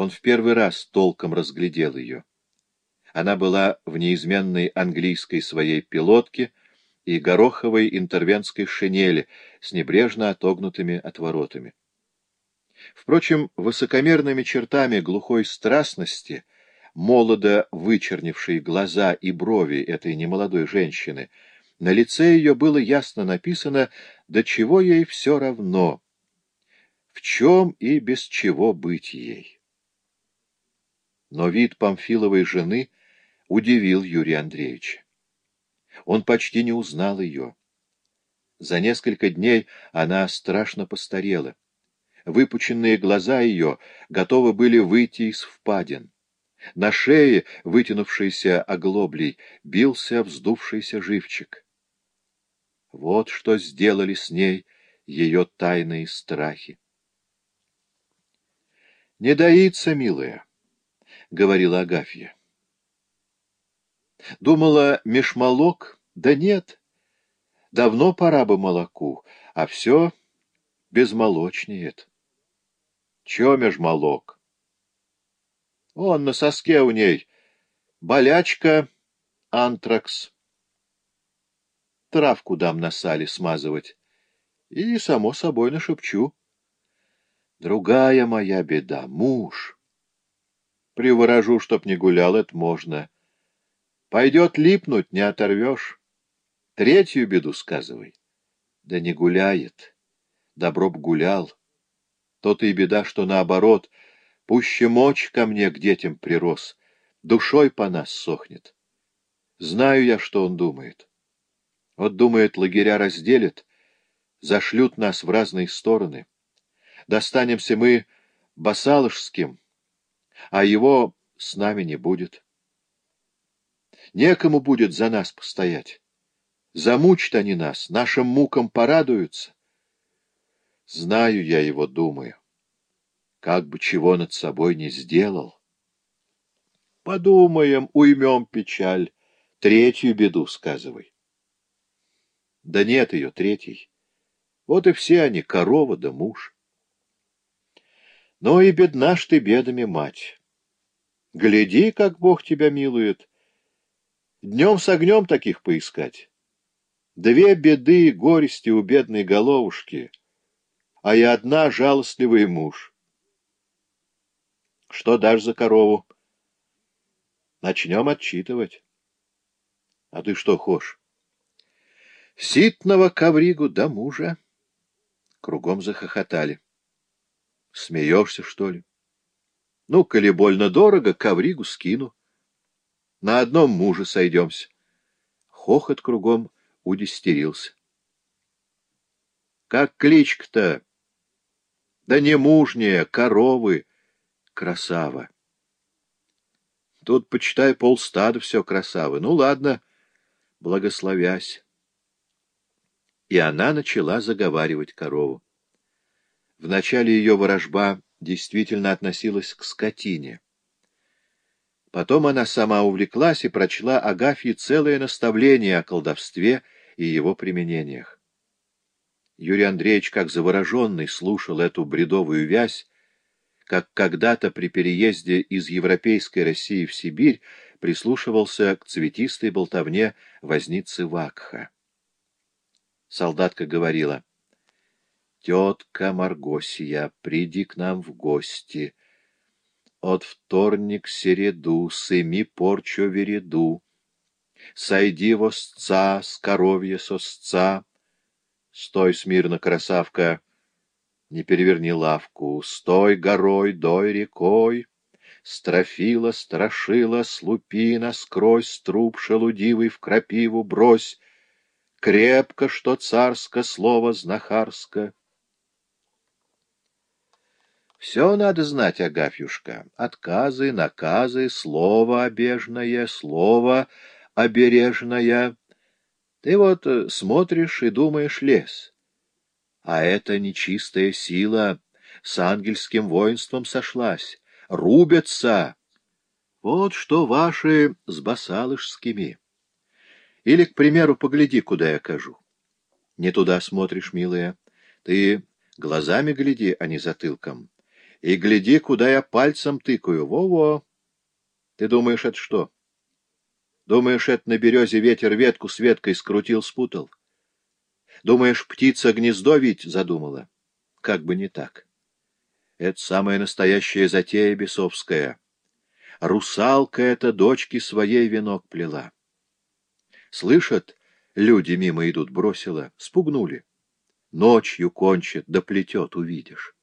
Он в первый раз толком разглядел ее. Она была в неизменной английской своей пилотке и гороховой интервентской шинели с небрежно отогнутыми отворотами. Впрочем, высокомерными чертами глухой страстности, молодо вычернившей глаза и брови этой немолодой женщины, на лице ее было ясно написано, до чего ей все равно, в чем и без чего быть ей. Но вид Памфиловой жены удивил Юрия Андреевича. Он почти не узнал ее. За несколько дней она страшно постарела. Выпученные глаза ее готовы были выйти из впадин. На шее, вытянувшейся оглоблей, бился вздувшийся живчик. Вот что сделали с ней ее тайные страхи. «Не доится, милая», — говорила Агафья. Думала, межмолок, да нет. Давно пора бы молоку, а все безмолочнеет. Че межмолок? Он на соске у ней. Болячка, антракс. Травку дам на сале смазывать. И, само собой, нашепчу. Другая моя беда — муж. Приворожу, чтоб не гулял, это можно. Пойдет липнуть, не оторвешь. Третью беду сказывай. Да не гуляет. Добро б гулял. То-то и беда, что наоборот, пуще мочь ко мне к детям прирос, душой по нас сохнет. Знаю я, что он думает. Вот думает, лагеря разделят, зашлют нас в разные стороны. Достанемся мы Басалышским, а его с нами не будет. Некому будет за нас постоять. Замучат они нас, нашим мукам порадуются. Знаю я его, думаю. Как бы чего над собой не сделал. Подумаем, уймем печаль. Третью беду сказывай. Да нет ее, третий. Вот и все они, корова да муж. Но и бедна ж ты бедами, мать. Гляди, как Бог тебя милует. Днем с огнем таких поискать. Две беды и горести у бедной головушки, а и одна жалостливый муж. Что дашь за корову? Начнем отчитывать. А ты что хошь? Ситного ковригу да мужа. Кругом захохотали. Смеешься, что ли? Ну, коли больно дорого, ковригу скину. На одном муже сойдемся. Хохот кругом удистерился. Как кличка-то? Да не мужняя, коровы, красава. Тут, почитай, полстада все красавы. Ну, ладно, благословясь. И она начала заговаривать корову. Вначале ее ворожба действительно относилась к скотине. Потом она сама увлеклась и прочла Агафье целое наставление о колдовстве и его применениях. Юрий Андреевич, как завороженный, слушал эту бредовую вязь, как когда-то при переезде из европейской России в Сибирь прислушивался к цветистой болтовне возницы Вакха. Солдатка говорила, «Тетка Маргосия, приди к нам в гости» от вторник середу, сыми порчу вереду. Сойди восца, с коровья сосца. Стой смирно, красавка, не переверни лавку. Стой горой, дой рекой. Строфила, страшила, слупина, скрозь струп шелудивый в крапиву брось. Крепко, что царско слово знахарско. Все надо знать, Агафьюшка. Отказы, наказы, слово обежное, слово обережное. Ты вот э, смотришь и думаешь лес. А это нечистая сила с ангельским воинством сошлась. Рубятся. Вот что ваши с басалышскими. Или, к примеру, погляди, куда я кажу. Не туда смотришь, милая. Ты глазами гляди, а не затылком И гляди, куда я пальцем тыкаю. Во-во! Ты думаешь, это что? Думаешь, это на березе ветер ветку с веткой скрутил, спутал? Думаешь, птица гнездо ведь задумала? Как бы не так. Это самая настоящая затея бесовская. Русалка эта дочки своей венок плела. Слышат, люди мимо идут, бросила, спугнули. Ночью кончит, доплетет, увидишь.